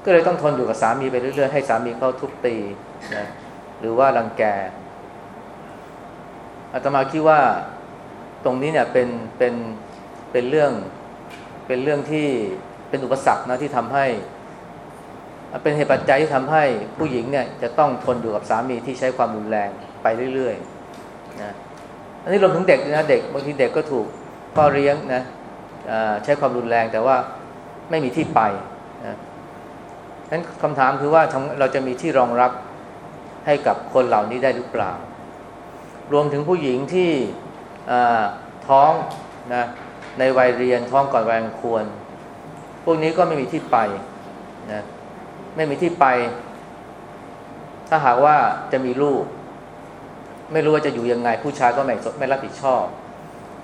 ก็เลยต้องทนอยู่กับสามีไปเรื่อยๆให้สามีเขาทุบตีนะหรือว่ารังแกอาตมาคิดว่าตรงนี้เนี่ยเป็นเป็นเป็นเรื่องเป็นเรื่องที่เป็นอุปสรรคนะที่ทำให้ เป็นเหตุปัจจัยที่ทำให้ผู้หญิงเนี่ยจะต้องทนอยู่กับสามีที่ใช้ความรุนแรงไปเรื่อยๆนะอันนี้รวมถึงเด็กนะเด็กบางทีเด็กก็ถูกพ่อเลี้ยงนะ ใช้ความรุนแรงแต่ว่าไม่มีที่ไปนะนั้นคำถามคือว่าเราจะมีที่รองรับให้กับคนเหล่านี้ได้หรือเปล่า รวมถึงผู้หญิงที่ท้องนะในวัยเรียนท้องก่อนวัยควร พวกนี้ก็ไม่มีที่ไปนะไม่มีที่ไป ถ้าหากว่าจะมีลูก ไม่รู้ว่าจะอยู่ยังไง ผู้ชายก็ไม่ไม่รับผิดชอบ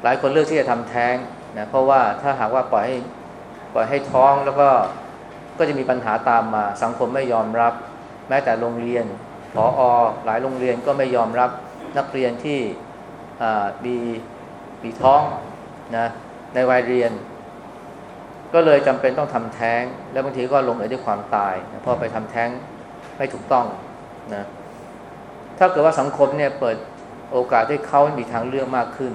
หลายคนเลือกที่จะทำแท้ง นะเพราะว่าถ้าหากว่าปล่อยให้ปล่อยให้ท้องแล้วก็ก็จะมีปัญหาตามมา สังคมไม่ยอมรับ แม้แต่โรงเรียนพออหลายโรงเรียนก็ไม่ยอมรับนักเรียนที่มีมีท้องนะในวัยเรียน ก็เลยจำเป็นต้องทำแท้ง แล้วบางทีก็ลงเอยด้วยความตายนะพอไปทำแท้งไม่ถูกต้องนะถ้าเกิดว่าสังคมเนี่ยเปิดโอกาสให้เขามีทางเลือกมากขึ้น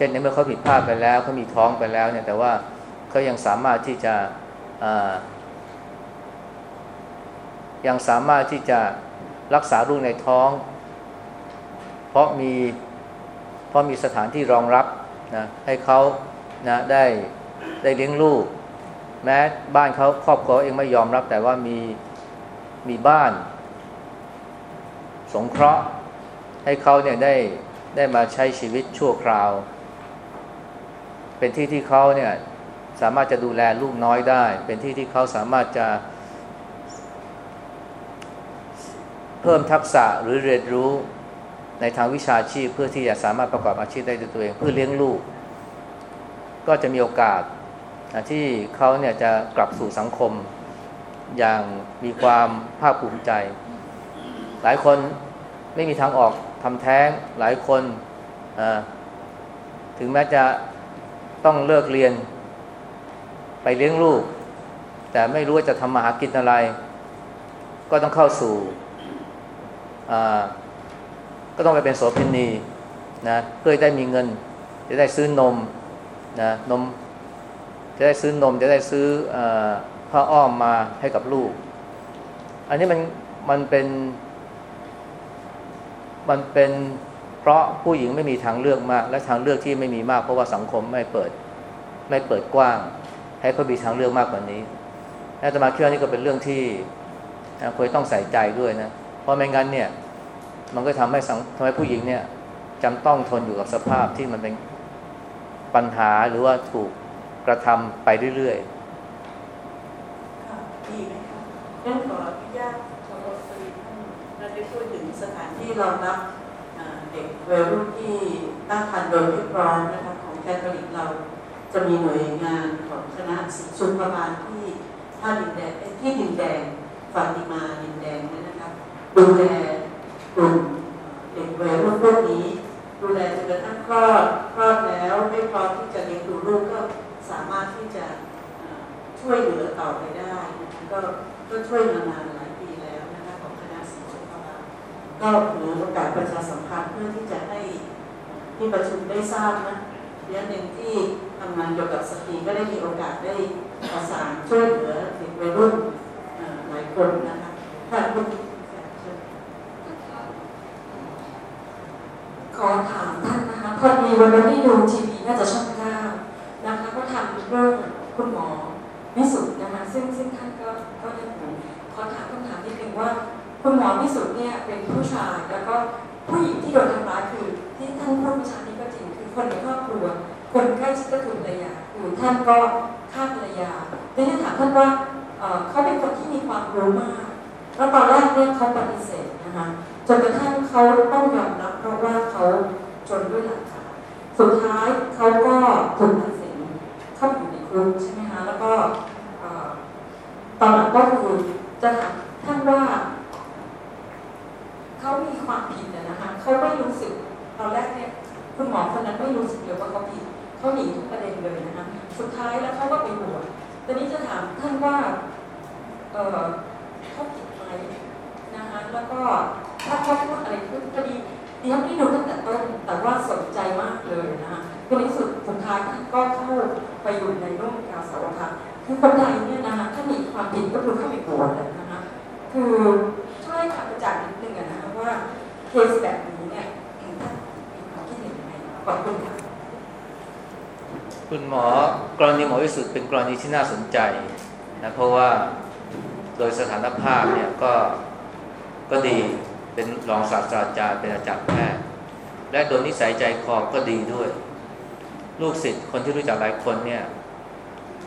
ช่นในเมื่อเขาผิดพลาดไปแล้วเขามีท้องไปแล้วเนี่ยแต่ว่าเขายังสามารถที่จะยังสามารถที่จะรักษาลูกในท้อง เพราะมีเพราะมีสถานที่รองรับนะให้เขานะได้ได้เลี้ยงลูก แม้บ้านเขาครอบครัวเองไม่ยอมรับ แต่ว่ามีมีบ้าน สงเคราะห์ให้เขาเนี่ยได้ได้มาใช้ชีวิตชั่วคราว เป็นที่ที่เขาเนี่ยสามารถจะดูแลลูกน้อยได้ เป็นที่ที่เขาสามารถจะ เพิ่มทักษะหรือเรียนรู้ในทางวิชาชีพ เพื่อที่จะสามารถประกอบอาชีพได้ด้วยตัวเองเพื่อเลี้ยงลูก ก็จะมีโอกาสที่เขาเนี่ยจะกลับสู่สังคม อย่างมีความภาคภูมิใจ หลายคนไม่มีทางออกทำแท้งหลายคนถึงแม้จะ ต้องเลิกเรียน ไปเลี้ยงลูก แต่ไม่รู้ว่าจะทำมาหากินอะไร ก็ต้องเข้าสู่ก็ต้องไปเป็นโสเภณีนะเพื่อได้มีเงิน จะได้ซื้อนมนะนม จะได้ซื้อนม จะได้ซื้ออผ้าอ้อมมาให้กับลูก อันนี้มันมันเป็น มันเป็น เพราะผู้หญิงไม่มีทางเลือกมาก และทางเลือกที่ไม่มีมากเพราะว่าสังคมไม่เปิดไม่เปิดกว้าง ให้เขามีทางเลือกมากกว่านี้อาตมาคิดว่านี่ก็เป็นเรื่องที่ควรต้องใส่ใจด้วยนะ เพราะไม่งั้นเนี่ย มันก็ทำให้สังทำให้ผู้หญิงเนี่ยจำต้องทนอยู่กับสภาพที่มันเป็นปัญหาหรือว่าถูกกระทำไปเรื่อย
ๆค่ะดีไหมคะนั่นขออนุญาตขอรบกวนท่านเราได้พูดถึงสถานที่รองรับ เด็กวัยรุ่นที่ตั้งครรภ์โดยไม่พร้อมนะคะของแคทอลิกเราจะมีหน่วยงานของคณะศิษย์ประมาณที่ท่าดินแดงที่ดินแดงฟาติมาดินแดงนี่นะคะดูแลกลุ่มเด็กวัยรุ่นพวกนี้ ดูแลจนกระทั่งคลอดคลอดแล้วไม่พร้อมที่จะเลี้ยงดูลูกก็สามารถที่จะช่วยเหลือต่อไปได้นะคะก็ก็ช่วยมานาน ก็ถือโอกาสประชาสัมพันธ์เพื่อที่จะให้ที่ประชุมได้ทราบนะเรื่องหนึ่งที่ทำงานเกี่ยวกับสตรีก็ได้มีโอกาสได้ประสานช่วยเหลือเด็กวัยรุ่นหลายคนนะคะถ้าคุณ
ขอถามท่านนะคะพอดีวันนั้ดูทีวีน่าจะช่องเก้านะคะก็ทำเรื่องคุณหมอวิสุทธ์นะคะซึ่งซึ่งท่านก็ก็ได้ขอถามคำถามนิดนึงว่า คุณหมอวิสุทธ์เนี่ยเป็นผู้ชายแล้วก็ผู้หญิงที่โดนทำร้ายคือ ที่ท่านพูดเมื่อเช้านี้ก็จริงคือคนในครอบครัว คนใกล้ชิดก็คือภรรยาคือท่านก็ฆ่าภรรยาดังนั้นถามท่านว่าเขาเป็นคนที่มีความรู้มาก แล้วตอนแรกเนี่ยเขาปฏิเสธนะคะจนกระทั่งเขาต้องยอมรับเพราะว่าเขาจนด้วยหลักฐานสุดท้ายเขาก็ถูกตัดสินเข้าอยู่ในคุกใช่ไหมคะแล้วก็ตอนหลังก็คือจะถามท่านว่า ความผิดนะคะเขาไม่รู้สึกตอนแรกเนี่ยคุณหมอคนนั้นไม่รู้สึกเลยว่าเขาผิดเขาหนีทุกประเด็นเลยนะคะสุดท้ายแล้วเขาก็ไปบวชตอนนี้จะถามท่านว่าเออเขาผิดไหมนะคะแล้วก็ถ้าเขาพูดอะไรขึ้นก็ดีดิฉันไม่ดูตั้งแต่ต้นแต่ว่าสนใจมากเลยนะคะก็ในสุดสุดท้ายท่านก็เข้าไปอยู่ในร่มกาสาวพัฒคือคนไทยเนี่ยนะคะถ้ามีความผิดก็คือเข้าไปบวชเลยนะคะคือช่วยขับประจักษ์นิดนึงนะคะว่า เคสแบบนี้เนี่ยท่านมีความคิดเห็นยังไงขอบคุณค่ะ
คุณหมอกรณีหมอวิสุทธ์เป็นกรณีที่น่าสนใจนะเพราะว่าโดยสถานภาพเนี่ยก็ก็ดีเป็นรองศาสตราจารย์เป็นอาจารย์แพทย์และโดยนิสัยใจคอก็ดีด้วย ลูกศิษย์คนที่รู้จักหลายคนเนี่ย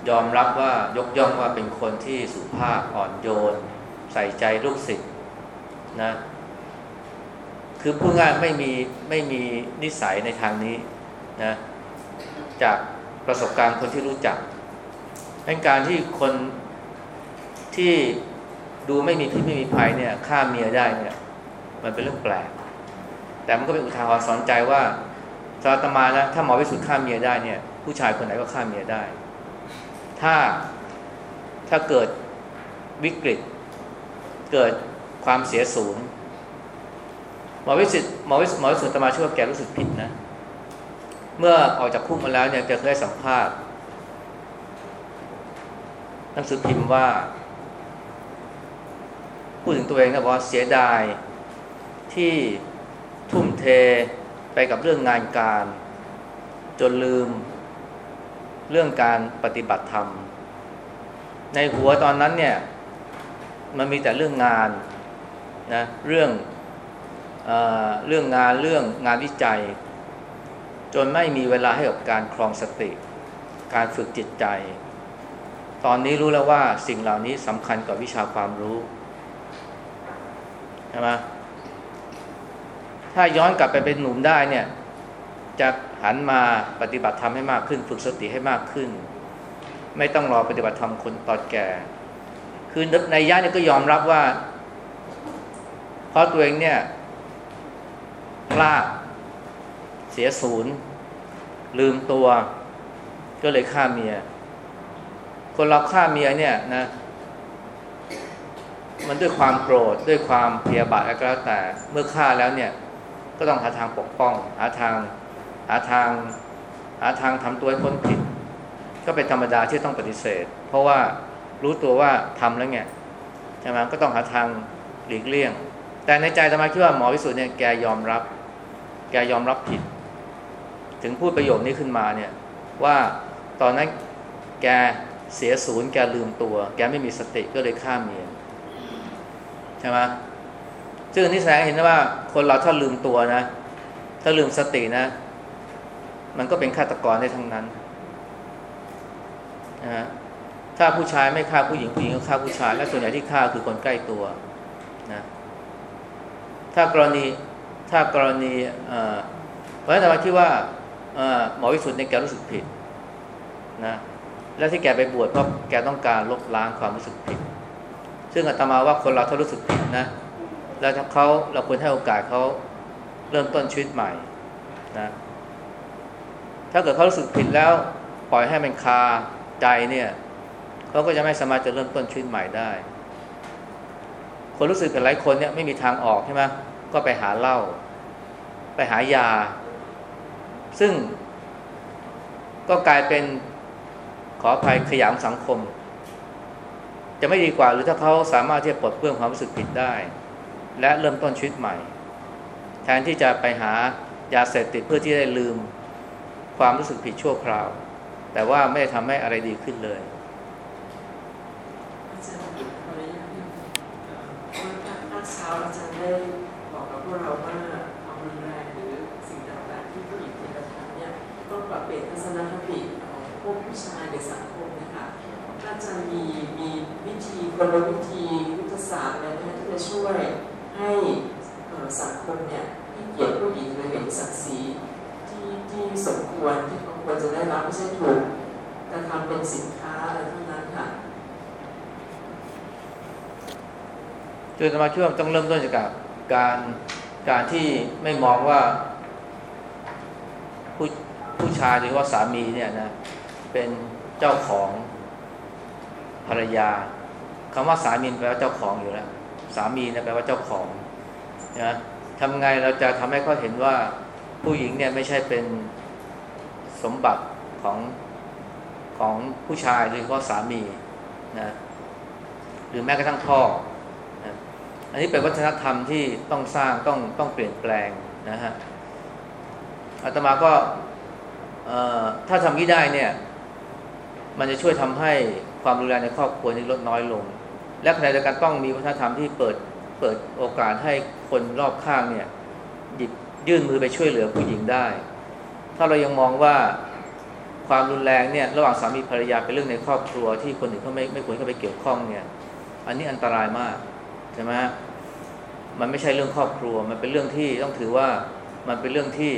ยอมรับว่ายกย่องว่าเป็นคนที่สุภาพอ่อนโยน ใส่ใจลูกศิษย์นะ คือผู้งานไม่มีไม่มีนิสัยในทางนี้นะจากประสบการณ์คนที่รู้จักเป็นการที่คนที่ดูไม่มีพิษไม่มีภัยเนี่ยฆ่าเมียได้เนี่ย มันเป็นเรื่องแปลก แต่มันก็เป็นอุทาหรณ์สอนใจว่าสารตมานะถ้าหมอวิสุทธ์ฆ่าเมียได้เนี่ย ผู้ชายคนไหนก็ฆ่าเมียได้ ถ้าถ้าเกิดวิกฤต เกิดความเสียสูญ หมอวิสุทธ์หมอวิสุทธ์หมอวิสุทธ์ตมาช่วยแกรู้สึกผิดนะ เมื่อออกจากคุกมาแล้วเนี่ยแกเคยสัมภาษณ์หนังสือพิมพ์ว่าพูดถึงตัวเองนะว่าเสียดายที่ทุ่มเทไปกับเรื่องงานการ จนลืม เรื่องการปฏิบัติธรรม ในหัวตอนนั้นเนี่ย มันมีแต่เรื่องงานนะเรื่อง เรื่องงานเรื่องงานวิจัย จนไม่มีเวลาให้กับการครองสติ การฝึกจิตใจ ตอนนี้รู้แล้วว่าสิ่งเหล่านี้สำคัญกว่าวิชาความรู้ใช่ไหมถ้าย้อนกลับไปเป็นหนุ่มได้เนี่ยจะหันมาปฏิบัติธรรมให้มากขึ้น ฝึกสติให้มากขึ้น ไม่ต้องรอปฏิบัติธรรมคนตอนแก่ คือในย่านี่ก็ยอมรับว่า เพราะตัวเองเนี่ย พลาด เสียศูนย์ ลืมตัว ก็เลยฆ่าเมีย คนเราฆ่าเมียเนี่ยนะ มันด้วยความโกรธด้วยความเพียบาทอะไรก็แล้วแต่เมื่อฆ่าแล้วเนี่ย ก็ต้องหาทางปกป้อง หาทางหาทางหาทางทำตัวให้พ้นผิด ก็เป็นธรรมดาที่ต้องปฏิเสธ เพราะว่ารู้ตัวว่าทำแล้วเนี่ยใช่ไหมก็ต้องหาทางหลีกเลี่ยง แต่ในใจธรรมาคิดว่าหมอวิสุทธิ์เนี่ยแกยอมรับ แกยอมรับผิด ถึงพูดประโยคนี้ขึ้นมาเนี่ย ว่าตอนนั้นแกเสียศูนย์แกลืมตัว แกไม่มีสติก็เลยฆ่าเมียใช่ไหมซึ่งอันนี้แสดงเห็นว่า คนเราถ้าลืมตัวนะ ถ้าลืมสตินะ มันก็เป็นฆาตกรได้ทั้งนั้นนะฮะถ้าผู้ชายไม่ฆ่าผู้หญิงผู้หญิงก็ฆ่าผู้ชาย และส่วนใหญ่ที่ฆ่าคือคนใกล้ตัวนะถ้ากรณี ถ้ากรณีเพราะฉะนั้นมาคิดว่าหมอวิสุทธิ์ในยแกรู้สึกผิดนะและที่แกไปบวชเพราะแกต้องการลบล้างความรู้สึกผิด ซึ่งอาตมาว่าคนเราถ้ารู้สึกผิดนะแล้วถ้าเขาเราควรให้โอกาสเขาเริ่มต้นชีวิตใหม่นะถ้าเกิดเขารู้สึกผิดแล้วปล่อยให้มันคาใจเนี่ยเขาก็จะไม่สามารถจะเริ่มต้นชีวิตใหม่ได้ คนรู้สึกผิดหลายคนเนี่ยไม่มีทางออกใช่ไหมก็ไปหาเหล้า ไปหายา ซึ่งก็กลายเป็นขออภัยขยามสังคม จะไม่ดีกว่าหรือถ้าเขาสามารถที่จะปลดเปลื้องความรู้สึกผิดได้ และเริ่มต้นชีวิตใหม่ แทนที่จะไปหายาเสพติดเพื่อที่ได้ลืมความรู้สึกผิดชั่วคราว แต่ว่าไม่ได้ทำให้อะไรดีขึ้นเลย
อาจาราตนิดนึงว่าภาคเช้าอาจารย์ได้ วกผู้ชายในสังคมนะคะอาจารย์มีมีวิธีกลวิธียุทธศาสตร์อะไรนะที่จะช่วยให้สังคมเนี่ยให้เกียรติผู้หญิงหรือเห็นศักดิ์ศรีที่ที่สมควรที่เขาควรจะได้รับไม่ใช่ถูกกระทำเป็นสินค้าอะไรเท่านั้นค่ะ
คือสมาคิดว่าต้องเริ่มต้นจากการการที่ไม่มองว่าผู้ผู้ชายหรือว่าสามีเนี่ยนะ เป็นเจ้าของภรรยาคำว่าสามีแปลว่าเจ้าของอยู่แล้ว สามีนะแปลว่าเจ้าของนะทำไงเราจะทำให้เขาเห็นว่าผู้หญิงเนี่ยไม่ใช่เป็นสมบัติของของผู้ชายหรือว่าสามีนะหรือแม้กระทั่งพ่อนะอันนี้เป็นวัฒนธรรมที่ต้องสร้างต้องต้องเปลี่ยนแปลงนะฮะอาตมาก็ถ้าทำนี้ได้เนี่ย มันจะช่วยทำให้ความรุนแรงในครอบครัวนี้ลดน้อยลง และขณะเดียวกันต้องมีวัฒนธรรมที่เปิดเปิดโอกาสให้คนรอบข้างเนี่ยหยิบยื่นมือไปช่วยเหลือผู้หญิงได้ ถ้าเรายังมองว่าความรุนแรงเนี่ยระหว่างสามีภรรยาเป็นเรื่องในครอบครัวที่คนอื่นเขาไม่ไม่ควรเข้าไปเกี่ยวข้องเนี่ย อันนี้อันตรายมากใช่ไหมมันไม่ใช่เรื่องครอบครัว มันเป็นเรื่องที่ต้องถือว่ามันเป็นเรื่องที่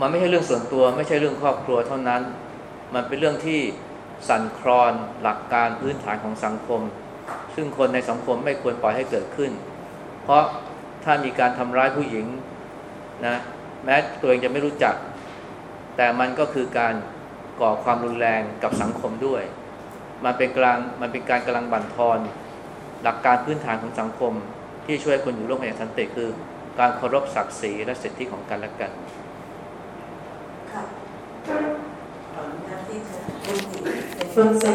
มันไม่ใช่เรื่องส่วนตัว ไม่ใช่เรื่องครอบครัวเท่านั้น มันเป็นเรื่องที่สั่นคลอนหลักการพื้นฐานของสังคม ซึ่งคนในสังคมไม่ควรปล่อยให้เกิดขึ้น เพราะถ้ามีการทำร้ายผู้หญิงนะแม้ตัวเองจะไม่รู้จัก แต่มันก็คือการก่อความรุนแรงกับสังคมด้วย มันเป็นกลางมันเป็นการกำลังบั่นทอน หลักการพื้นฐานของสังคม ที่ช่วยคนอยู่ร่วมกันอย่างสันติคือ การเคารพศักดิ์ศรีและสิทธิของกันและกัน
ค่ะ ข